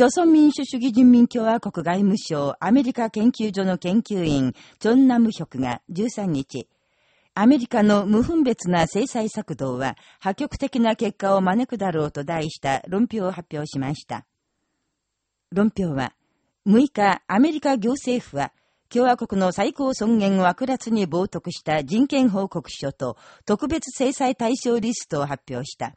朝鮮民主主義人民共和国外務省アメリカ研究所の研究員、チョンナムヒョクが13日、アメリカの無分別な制裁策動は破局的な結果を招くだろうと題した論評を発表しました。論評は、6日、アメリカ行政府は、共和国の最高尊厳を悪辣に冒涜した人権報告書と特別制裁対象リストを発表した。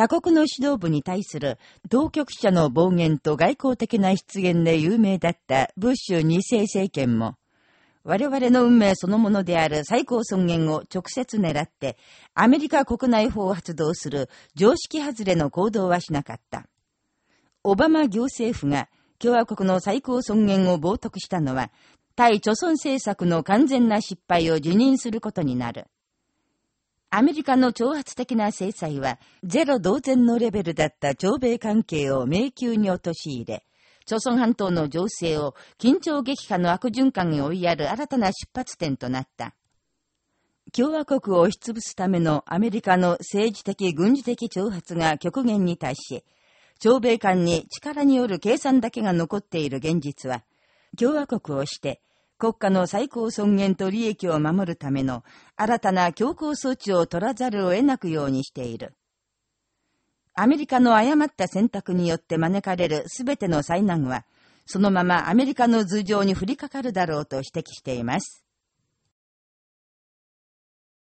他国の指導部に対する当局者の暴言と外交的な出現で有名だったブッシュ二世政権も、我々の運命そのものである最高尊厳を直接狙って、アメリカ国内法を発動する常識外れの行動はしなかった。オバマ行政府が共和国の最高尊厳を冒涜したのは、対貯村政策の完全な失敗を辞任することになる。アメリカの挑発的な制裁は、ゼロ同然のレベルだった朝米関係を迷宮に陥れ、朝鮮半島の情勢を緊張激化の悪循環に追いやる新たな出発点となった。共和国を押しつぶすためのアメリカの政治的軍事的挑発が極限に達し、朝米間に力による計算だけが残っている現実は、共和国をして、国家の最高尊厳と利益を守るための新たな強行措置を取らざるを得なくようにしている。アメリカの誤った選択によって招かれる全ての災難は、そのままアメリカの頭上に降りかかるだろうと指摘しています。